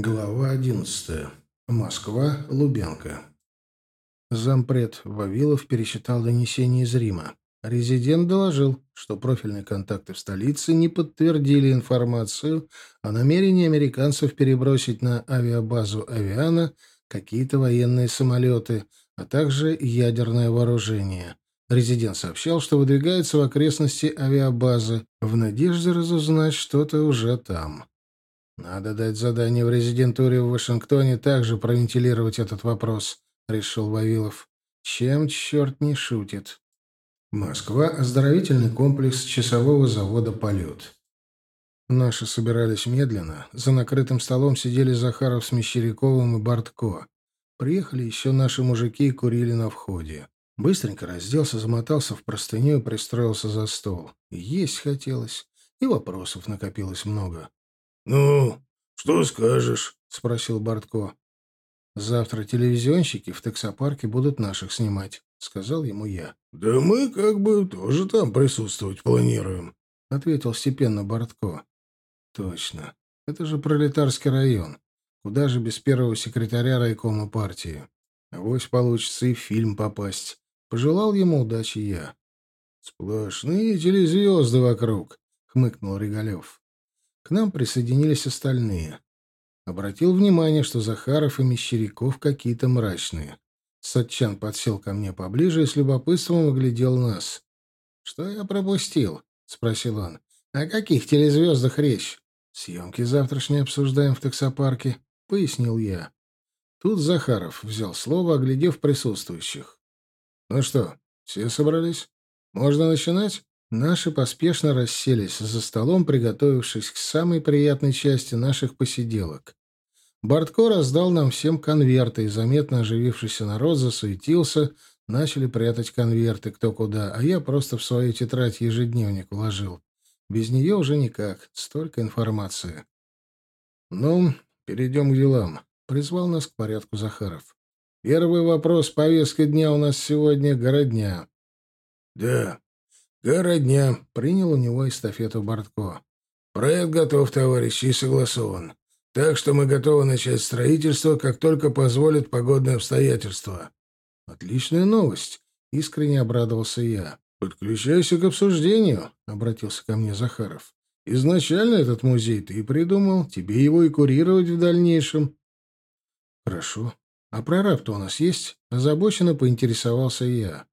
Глава одиннадцатая. Москва. Лубянка. Зампред Вавилов пересчитал донесения из Рима. Резидент доложил, что профильные контакты в столице не подтвердили информацию о намерении американцев перебросить на авиабазу «Авиана» какие-то военные самолеты, а также ядерное вооружение. Резидент сообщал, что выдвигается в окрестности авиабазы в надежде разузнать что-то уже там. «Надо дать задание в резидентуре в Вашингтоне также провентилировать этот вопрос», — решил Вавилов. «Чем черт не шутит?» Москва. Оздоровительный комплекс часового завода «Полет». Наши собирались медленно. За накрытым столом сидели Захаров с Мещеряковым и Бортко. Приехали еще наши мужики и курили на входе. Быстренько разделся, замотался в простыню и пристроился за стол. Есть хотелось, и вопросов накопилось много. «Ну, что скажешь?» — спросил Бортко. «Завтра телевизионщики в таксопарке будут наших снимать», — сказал ему я. «Да мы как бы тоже там присутствовать планируем», — ответил степенно Бортко. «Точно. Это же пролетарский район. Куда же без первого секретаря райкома партии? Авось получится и в фильм попасть. Пожелал ему удачи я». «Сплошные телезвезды вокруг», — хмыкнул Регалев. К нам присоединились остальные. Обратил внимание, что Захаров и Мещеряков какие-то мрачные. Сатчан подсел ко мне поближе и с любопытством оглядел нас. «Что я пропустил?» — спросил он. «О каких телезвездах речь?» «Съемки завтрашние обсуждаем в таксопарке», — пояснил я. Тут Захаров взял слово, оглядев присутствующих. «Ну что, все собрались? Можно начинать?» Наши поспешно расселись за столом, приготовившись к самой приятной части наших посиделок. Бортко раздал нам всем конверты, и заметно оживившийся народ засуетился, начали прятать конверты кто куда, а я просто в свою тетрадь ежедневник уложил. Без нее уже никак, столько информации. «Ну, перейдем к делам», — призвал нас к порядку Захаров. «Первый вопрос повестки дня у нас сегодня — городня». «Да, «Городня», — принял у него эстафету Бортко. «Проект готов, товарищи, и согласован. Так что мы готовы начать строительство, как только позволят погодные обстоятельства». «Отличная новость», — искренне обрадовался я. «Подключайся к обсуждению», — обратился ко мне Захаров. «Изначально этот музей ты придумал, тебе его и курировать в дальнейшем». «Хорошо. А прораб-то у нас есть?» — озабоченно поинтересовался я.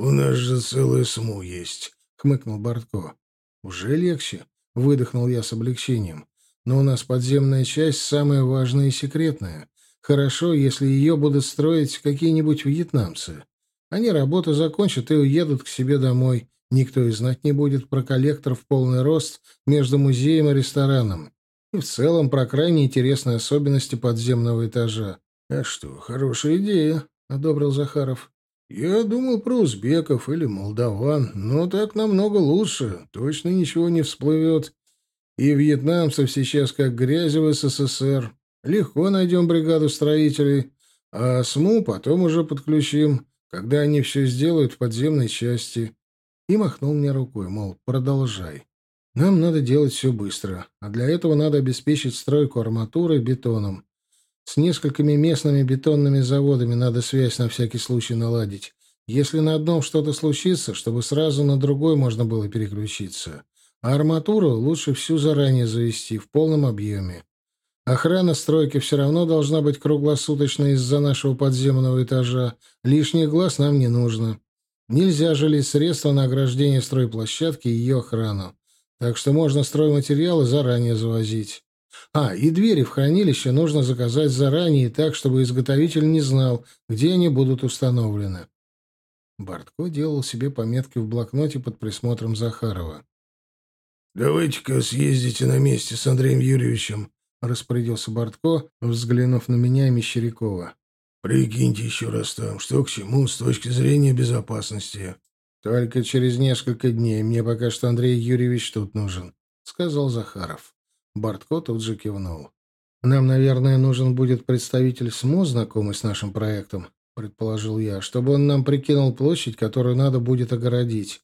«У нас же целая СМУ есть», — хмыкнул Бортко. «Уже легче», — выдохнул я с облегчением. «Но у нас подземная часть самая важная и секретная. Хорошо, если ее будут строить какие-нибудь вьетнамцы. Они работу закончат и уедут к себе домой. Никто и знать не будет про коллектор в полный рост между музеем и рестораном. И в целом про крайне интересные особенности подземного этажа». «А что, хорошая идея», — одобрил Захаров. «Я думал про узбеков или молдаван, но так намного лучше, точно ничего не всплывет. И вьетнамцев сейчас как грязи в СССР. Легко найдем бригаду строителей, а СМУ потом уже подключим, когда они все сделают в подземной части». И махнул мне рукой, мол, продолжай. Нам надо делать все быстро, а для этого надо обеспечить стройку арматуры бетоном. С несколькими местными бетонными заводами надо связь на всякий случай наладить. Если на одном что-то случится, чтобы сразу на другой можно было переключиться. А арматуру лучше всю заранее завести в полном объеме. Охрана стройки все равно должна быть круглосуточной из-за нашего подземного этажа. Лишний глаз нам не нужно. Нельзя жалеть средства на ограждение стройплощадки и ее охрану. Так что можно стройматериалы заранее завозить. А, и двери в хранилище нужно заказать заранее так, чтобы изготовитель не знал, где они будут установлены. Бортко делал себе пометки в блокноте под присмотром Захарова. «Давайте-ка съездите на месте с Андреем Юрьевичем», — распорядился Бортко, взглянув на меня и Мещерякова. «Прикиньте еще раз там, что к чему с точки зрения безопасности». «Только через несколько дней. Мне пока что Андрей Юрьевич тут нужен», — сказал Захаров. Бортко тут же кивнул. «Нам, наверное, нужен будет представитель СМУ, знакомый с нашим проектом», — предположил я, «чтобы он нам прикинул площадь, которую надо будет огородить.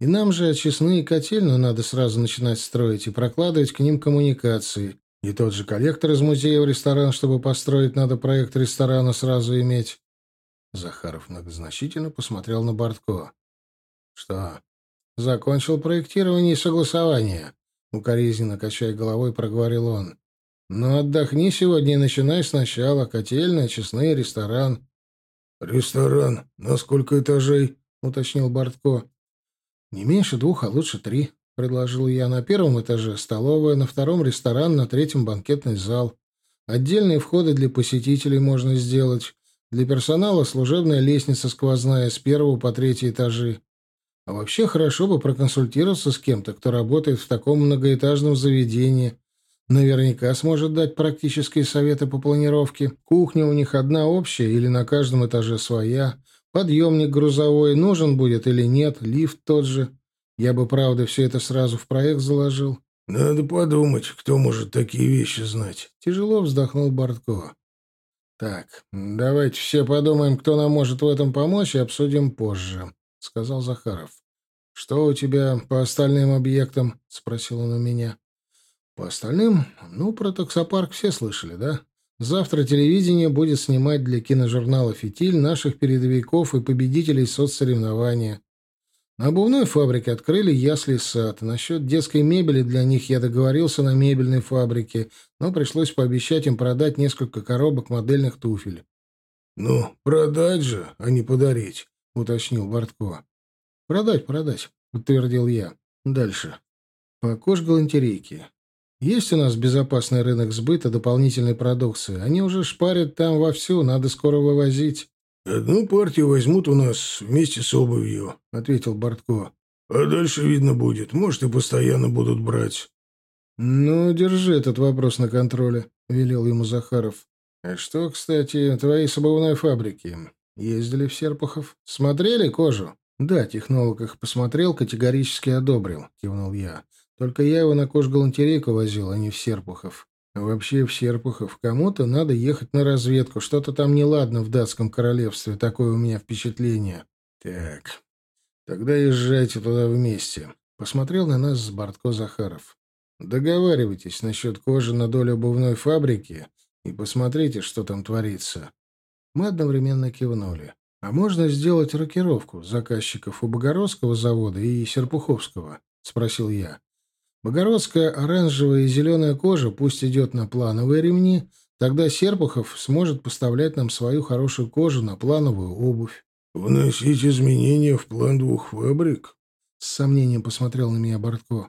И нам же очистные котельную надо сразу начинать строить и прокладывать к ним коммуникации, И тот же коллектор из музея в ресторан, чтобы построить, надо проект ресторана сразу иметь. Захаров многозначительно посмотрел на Бортко. Что? Закончил проектирование и согласование. Укоризненно качая головой, проговорил он. «Ну, отдохни сегодня и начинай сначала. Котельная, честный ресторан». «Ресторан? На сколько этажей?» — уточнил Бортко. «Не меньше двух, а лучше три», — предложил я. «На первом этаже столовая, на втором ресторан, на третьем банкетный зал. Отдельные входы для посетителей можно сделать. Для персонала служебная лестница сквозная с первого по третий этажи. А вообще хорошо бы проконсультироваться с кем-то, кто работает в таком многоэтажном заведении. Наверняка сможет дать практические советы по планировке. Кухня у них одна общая или на каждом этаже своя. Подъемник грузовой нужен будет или нет, лифт тот же. Я бы, правда, все это сразу в проект заложил. Надо подумать, кто может такие вещи знать. Тяжело вздохнул Бортко. Так, давайте все подумаем, кто нам может в этом помочь, и обсудим позже. — сказал Захаров. «Что у тебя по остальным объектам?» — спросил он у меня. «По остальным? Ну, про таксопарк все слышали, да? Завтра телевидение будет снимать для киножурнала «Фитиль» наших передовиков и победителей соцсоревнования. На обувной фабрике открыли ясли сад. Насчет детской мебели для них я договорился на мебельной фабрике, но пришлось пообещать им продать несколько коробок модельных туфель. «Ну, продать же, а не подарить», уточнил Бортко. «Продать, продать», — утвердил я. «Дальше. По кожгалантерейке. Есть у нас безопасный рынок сбыта дополнительной продукции. Они уже шпарят там вовсю, надо скоро вывозить». «Одну партию возьмут у нас вместе с обувью», — ответил Бортко. «А дальше видно будет. Может, и постоянно будут брать». «Ну, держи этот вопрос на контроле», — велел ему Захаров. «А что, кстати, твои с обувной фабрики? Ездили в Серпухов. Смотрели кожу? Да, технолог их посмотрел, категорически одобрил, кивнул я. Только я его на кожгалантерейку возил, а не в Серпухов. Вообще в Серпухов кому-то надо ехать на разведку. Что-то там неладно в датском королевстве. Такое у меня впечатление. Так, тогда езжайте туда вместе. Посмотрел на нас с Бортко Захаров. Договаривайтесь насчет кожи на долю обувной фабрики и посмотрите, что там творится. Мы одновременно кивнули. «А можно сделать рокировку заказчиков у Богородского завода и Серпуховского?» — спросил я. «Богородская оранжевая и зеленая кожа пусть идет на плановые ремни, тогда Серпухов сможет поставлять нам свою хорошую кожу на плановую обувь». «Вносить изменения в план двух фабрик?» — с сомнением посмотрел на меня Бортко.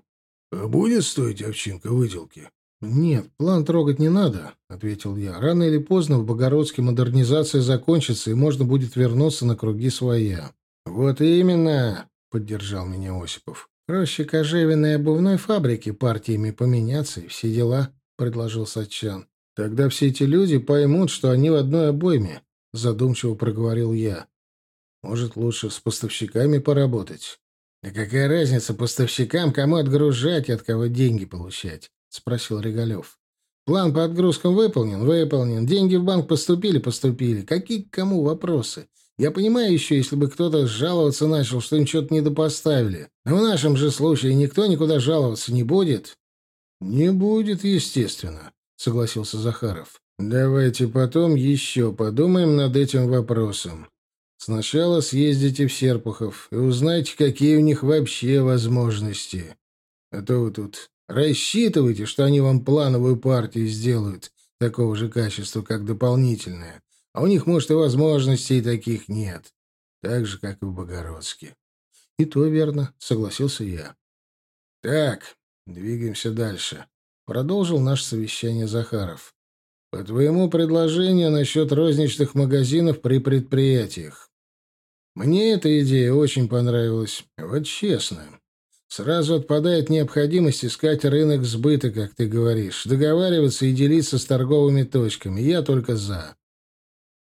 «А будет стоить овчинка выделки?» «Нет, план трогать не надо», — ответил я. «Рано или поздно в Богородске модернизация закончится, и можно будет вернуться на круги своя». «Вот именно», — поддержал меня Осипов. «Проще кожевенной обувной фабрики партиями поменяться и все дела», — предложил Сачан. «Тогда все эти люди поймут, что они в одной обойме», — задумчиво проговорил я. «Может, лучше с поставщиками поработать?» «Да какая разница поставщикам, кому отгружать и от кого деньги получать?» — спросил Регалев. «План по отгрузкам выполнен? Выполнен. Деньги в банк поступили? Поступили. Какие к кому вопросы? Я понимаю еще, если бы кто-то жаловаться начал, что им что-то недопоставили. Но в нашем же случае никто никуда жаловаться не будет». «Не будет, естественно», — согласился Захаров. «Давайте потом еще подумаем над этим вопросом. Сначала съездите в Серпухов и узнайте, какие у них вообще возможности. А то вы тут Рассчитывайте, что они вам плановую партию сделают такого же качества, как дополнительная. А у них, может, и возможностей таких нет. Так же, как и в Богородске. — И то верно, — согласился я. — Так, двигаемся дальше. Продолжил наше совещание Захаров. По твоему предложению насчет розничных магазинов при предприятиях. Мне эта идея очень понравилась. Вот честно. Сразу отпадает необходимость искать рынок сбыта, как ты говоришь, договариваться и делиться с торговыми точками. Я только за.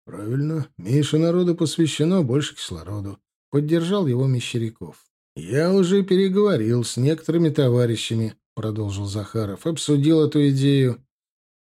Правильно. Меньше народу посвящено, больше кислороду. Поддержал его Мещеряков. Я уже переговорил с некоторыми товарищами, продолжил Захаров, обсудил эту идею.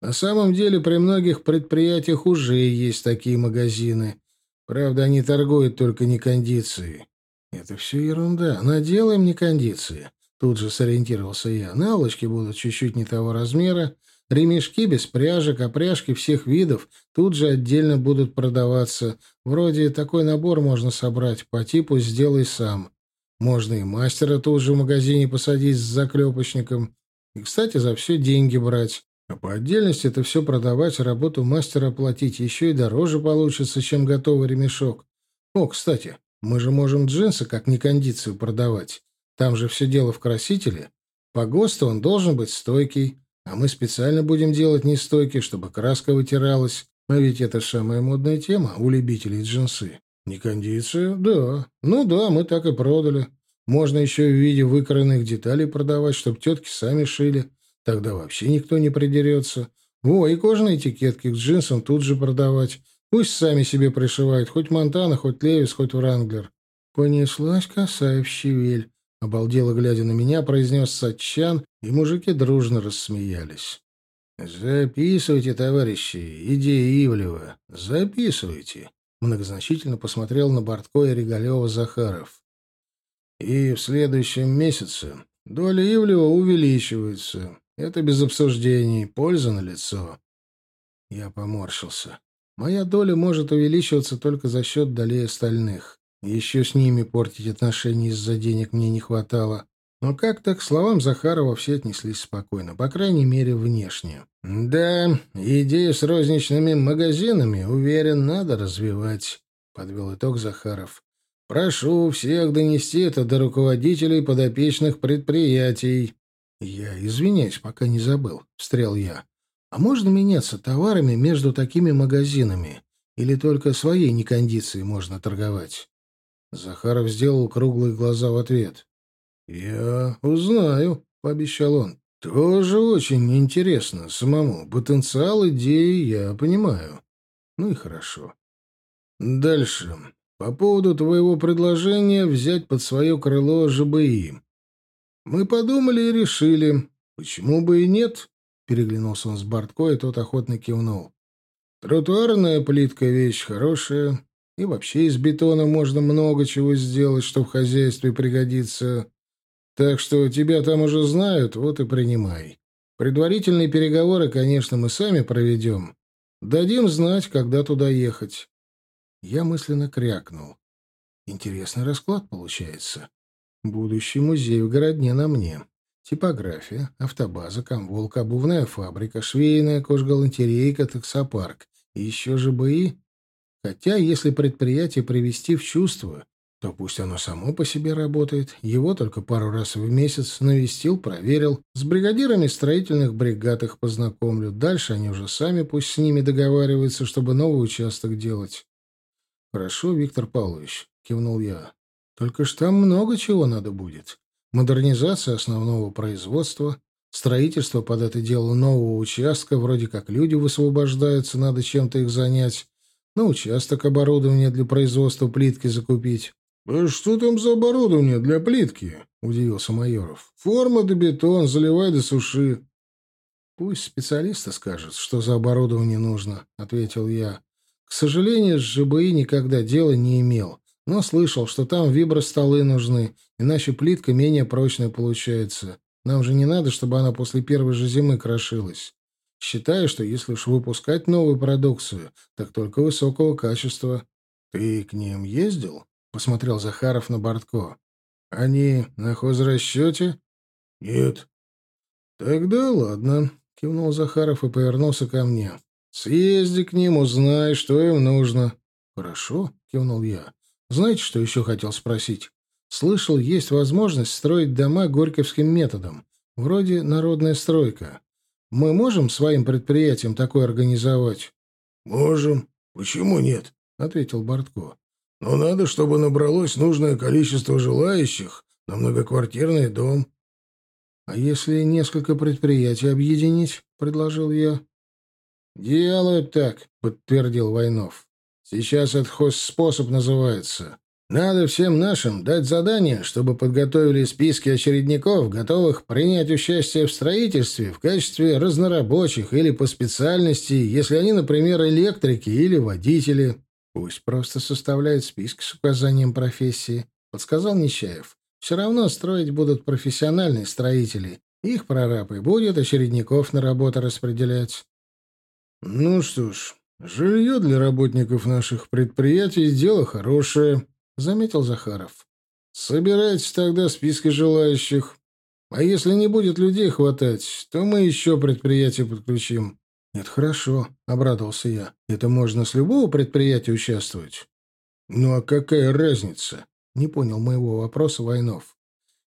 На самом деле при многих предприятиях уже есть такие магазины. Правда, они торгуют только не кондицией. Это все ерунда. Наделаем не кондиции. Тут же сориентировался я. Наволочки будут чуть-чуть не того размера, Ремешки без пряжек, опряжки всех видов тут же отдельно будут продаваться. Вроде такой набор можно собрать по типу «сделай сам». Можно и мастера тут же в магазине посадить с заклепочником. И, кстати, за все деньги брать. А по отдельности это все продавать, работу мастера платить еще и дороже получится, чем готовый ремешок. О, кстати, мы же можем джинсы как некондицию продавать. Там же все дело в красителе. По ГОСТу он должен быть стойкий, а мы специально будем делать нестойкий, чтобы краска вытиралась. А ведь это самая модная тема у любителей джинсы. Некондиция? Да. Ну да, мы так и продали. Можно еще в виде выкроенных деталей продавать, чтобы тетки сами шили. Тогда вообще никто не придерется. Во, и кожаные этикетки к джинсам тут же продавать. Пусть сами себе пришивают, хоть Монтана, хоть Левис, хоть Вранглер. Понеслась коса в щевель. Обалдело, глядя на меня, произнес Сатчан, и мужики дружно рассмеялись. «Записывайте, товарищи, идеи Ивлева, записывайте», — многозначительно посмотрел на Бортко и Регалева Захаров. «И в следующем месяце доля Ивлева увеличивается. Это без обсуждений, польза на лицо. Я поморщился. Моя доля может увеличиваться только за счет долей остальных. Еще с ними портить отношения из-за денег мне не хватало. Но как-то к словам Захарова все отнеслись спокойно, по крайней мере, внешне. «Да, идею с розничными магазинами, уверен, надо развивать», — подвел итог Захаров. «Прошу всех донести это до руководителей подопечных предприятий». «Я извиняюсь, пока не забыл», — встрял я. «А можно меняться товарами между такими магазинами? Или только своей некондицией можно торговать?» Захаров сделал круглые глаза в ответ. «Я узнаю», — пообещал он. «Тоже очень интересно самому. Потенциал идеи я понимаю. Ну и хорошо. Дальше. По поводу твоего предложения взять под свое крыло ЖБИ. Мы подумали и решили. Почему бы и нет?» Переглянулся он с Бортко, и тот охотно кивнул. «Тротуарная плитка — вещь хорошая. И вообще из бетона можно много чего сделать, что в хозяйстве пригодится. Так что тебя там уже знают, вот и принимай. Предварительные переговоры, конечно, мы сами проведем. Дадим знать, когда туда ехать. Я мысленно крякнул. Интересный расклад получается. Будущий музей в городне на мне. Типография, автобаза, комволка, обувная фабрика, швейная, кожгалантерейка, таксопарк. И еще же бои. Хотя, если предприятие привести в чувство, то пусть оно само по себе работает. Его только пару раз в месяц навестил, проверил. С бригадирами строительных бригад их познакомлю. Дальше они уже сами пусть с ними договариваются, чтобы новый участок делать. «Хорошо, Виктор Павлович», — кивнул я. «Только ж там много чего надо будет. Модернизация основного производства, строительство под это дело нового участка, вроде как люди высвобождаются, надо чем-то их занять, на участок оборудование для производства плитки закупить. «А что там за оборудование для плитки?» — удивился Майоров. «Форма да бетон, заливай да суши». «Пусть специалисты скажут, что за оборудование нужно», — ответил я. «К сожалению, с ЖБИ никогда дела не имел, но слышал, что там вибростолы нужны, иначе плитка менее прочная получается. Нам же не надо, чтобы она после первой же зимы крошилась. Считаю, что если уж выпускать новую продукцию, так только высокого качества. Ты к ним ездил? Посмотрел Захаров на Бортко. Они на хозрасчете? Нет. Тогда ладно, кивнул Захаров и повернулся ко мне. Съезди к ним, узнай, что им нужно. Хорошо, кивнул я. Знаете, что еще хотел спросить? Слышал, есть возможность строить дома горьковским методом, вроде народная стройка. Мы можем своим предприятием такое организовать? Можем. Почему нет? ответил Бортко. Но надо, чтобы набралось нужное количество желающих на многоквартирный дом. А если несколько предприятий объединить, предложил я. Делают так, подтвердил Войнов. Сейчас это способ называется. Надо всем нашим дать задание, чтобы подготовили списки очередников, готовых принять участие в строительстве в качестве разнорабочих или по специальности, если они, например, электрики или водители. Пусть просто составляют списки с указанием профессии, подсказал Нечаев. Все равно строить будут профессиональные строители, Их прораб и будет очередников на работу распределять. Ну что ж, жилье для работников наших предприятий — дело хорошее, — заметил Захаров. Собирайте тогда списки желающих. А если не будет людей хватать, то мы еще предприятие подключим. «Это хорошо», — обрадовался я. «Это можно с любого предприятия участвовать?» «Ну а какая разница?» — не понял моего вопроса Войнов.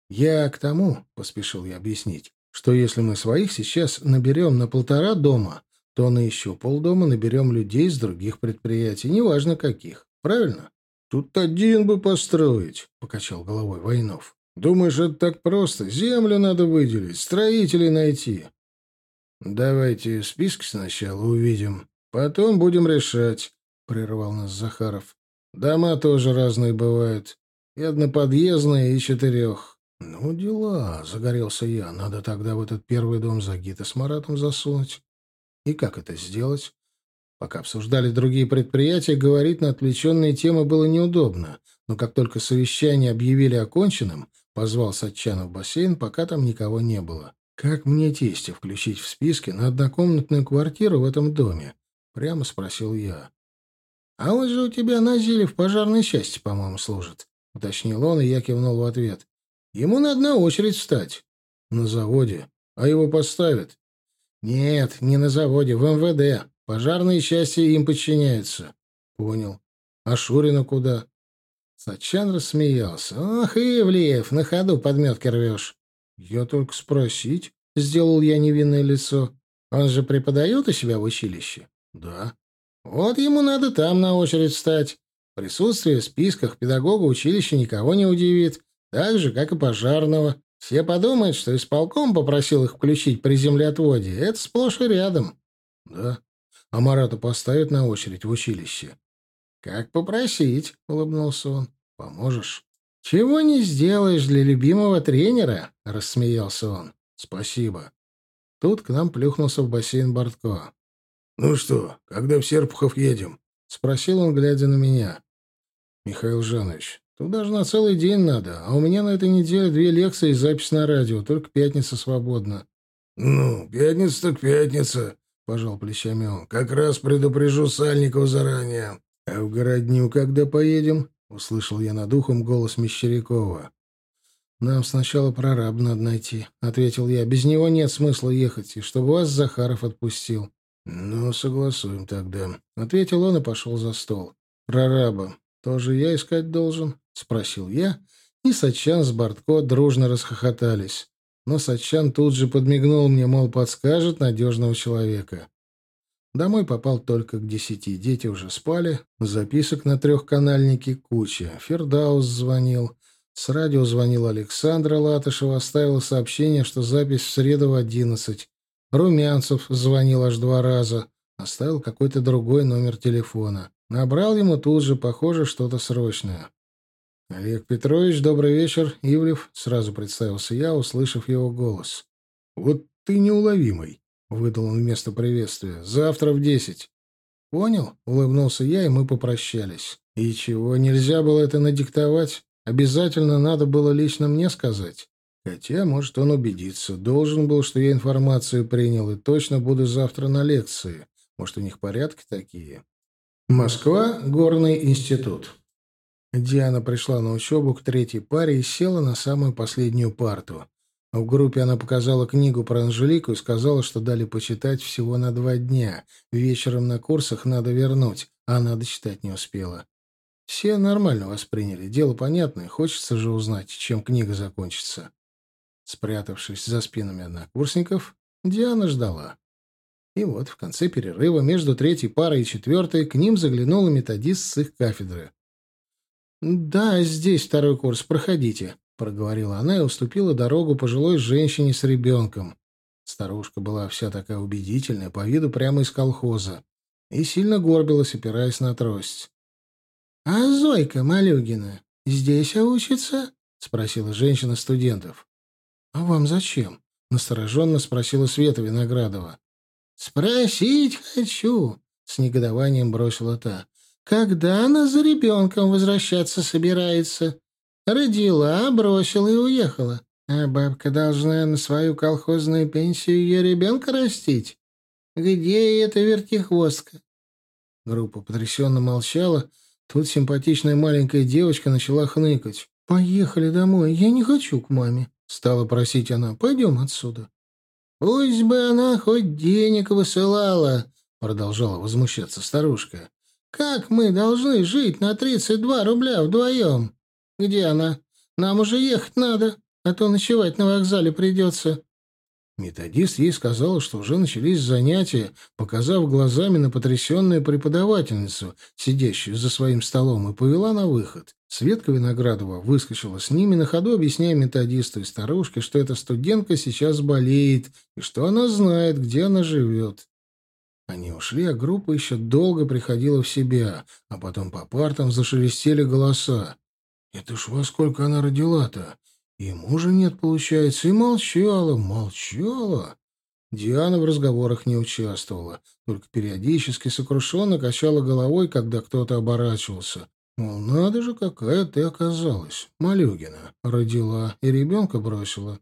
«Я к тому», — поспешил я объяснить, «что если мы своих сейчас наберем на полтора дома, то на еще полдома наберем людей с других предприятий, неважно каких. Правильно?» «Тут один бы построить», — покачал головой Войнов. «Думаешь, это так просто? Землю надо выделить, строителей найти. «Давайте списки сначала увидим, потом будем решать», — прервал нас Захаров. «Дома тоже разные бывают. И одноподъездные, и четырех». «Ну, дела», — загорелся я. «Надо тогда в этот первый дом Загита с Маратом засунуть». «И как это сделать?» Пока обсуждали другие предприятия, говорить на отвлеченные темы было неудобно, но как только совещание объявили оконченным, позвал Сатчана в бассейн, пока там никого не было. «Как мне тестя включить в списке на однокомнатную квартиру в этом доме?» — прямо спросил я. «А он же у тебя на Зиле в пожарной части, по-моему, служит», — уточнил он, и я кивнул в ответ. «Ему надо на очередь встать». «На заводе. А его поставят?» «Нет, не на заводе, в МВД. Пожарные части им подчиняются». «Понял. А Шурина куда?» Сачан рассмеялся. «Ох, Ивлеев, на ходу подметки рвешь». «Я только спросить», — сделал я невинное лицо. «Он же преподает у себя в училище?» «Да». «Вот ему надо там на очередь встать. Присутствие в списках педагога училища никого не удивит, так же, как и пожарного. Все подумают, что исполком попросил их включить при землеотводе. Это сплошь и рядом». «Да. А Марата поставят на очередь в училище?» «Как попросить», — улыбнулся он. «Поможешь?» «Чего не сделаешь для любимого тренера?» — рассмеялся он. «Спасибо». Тут к нам плюхнулся в бассейн Бортко. «Ну что, когда в Серпухов едем?» — спросил он, глядя на меня. «Михаил Жанович, туда же на целый день надо, а у меня на этой неделе две лекции и запись на радио, только пятница свободна». «Ну, пятница так пятница», — пожал плечами он. «Как раз предупрежу Сальникова заранее». «А в городню когда поедем?» — услышал я над ухом голос Мещерякова. «Нам сначала прораб надо найти», — ответил я. «Без него нет смысла ехать, и чтобы вас Захаров отпустил». «Ну, согласуем тогда», — ответил он и пошел за стол. «Прораба тоже я искать должен?» — спросил я, и Сачан с Бортко дружно расхохотались. Но Сачан тут же подмигнул мне, мол, подскажет надежного человека. Домой попал только к десяти. Дети уже спали. Записок на трехканальнике куча. Фердаус звонил. С радио звонил Александра Латышева, оставила сообщение, что запись в среду в одиннадцать. Румянцев звонил аж два раза. Оставил какой-то другой номер телефона. Набрал ему тут же, похоже, что-то срочное. «Олег Петрович, добрый вечер. Ивлев», — сразу представился я, услышав его голос. «Вот ты неуловимый. — выдал он вместо приветствия. «Завтра в десять». «Понял?» — улыбнулся я, и мы попрощались. «И чего, нельзя было это надиктовать? Обязательно надо было лично мне сказать?» Хотя, может, он убедится. Должен был, что я информацию принял, и точно буду завтра на лекции. Может, у них порядки такие? Москва, Горный институт. Диана пришла на учебу к третьей паре и села на самую последнюю парту. В группе она показала книгу про Анжелику и сказала, что дали почитать всего на два дня. Вечером на курсах надо вернуть, а она дочитать не успела. Все нормально восприняли. Дело понятное, хочется же узнать, чем книга закончится. Спрятавшись за спинами однокурсников, Диана ждала. И вот в конце перерыва между третьей парой и четвертой к ним заглянула методист с их кафедры. «Да, здесь второй курс, проходите», проговорила она и уступила дорогу пожилой женщине с ребенком. Старушка была вся такая убедительная, по виду прямо из колхоза, и сильно горбилась, опираясь на трость. — А Зойка Малюгина здесь учится? — спросила женщина студентов. — А вам зачем? — настороженно спросила Света Виноградова. — Спросить хочу, — с негодованием бросила та. — Когда она за ребенком возвращаться собирается? Родила, бросила и уехала. А бабка должна на свою колхозную пенсию ее ребенка растить? Где эта вертихвостка? Группа потрясенно молчала. Тут симпатичная маленькая девочка начала хныкать. «Поехали домой, я не хочу к маме», — стала просить она. «Пойдем отсюда». «Пусть бы она хоть денег высылала», — продолжала возмущаться старушка. «Как мы должны жить на тридцать два рубля вдвоем? Где она? Нам уже ехать надо, а то ночевать на вокзале придется». Методист ей сказал, что уже начались занятия, показав глазами на потрясенную преподавательницу, сидящую за своим столом, и повела на выход. Светка Виноградова выскочила с ними на ходу, объясняя методисту и старушке, что эта студентка сейчас болеет и что она знает, где она живет. Они ушли, а группа еще долго приходила в себя, а потом по партам зашелестели голоса. «Это ж во сколько она родила-то? И мужа нет, получается, и молчала, молчала». Диана в разговорах не участвовала, только периодически сокрушенно качала головой, когда кто-то оборачивался. Мол, надо же, какая ты оказалась, Малюгина. Родила и ребенка бросила.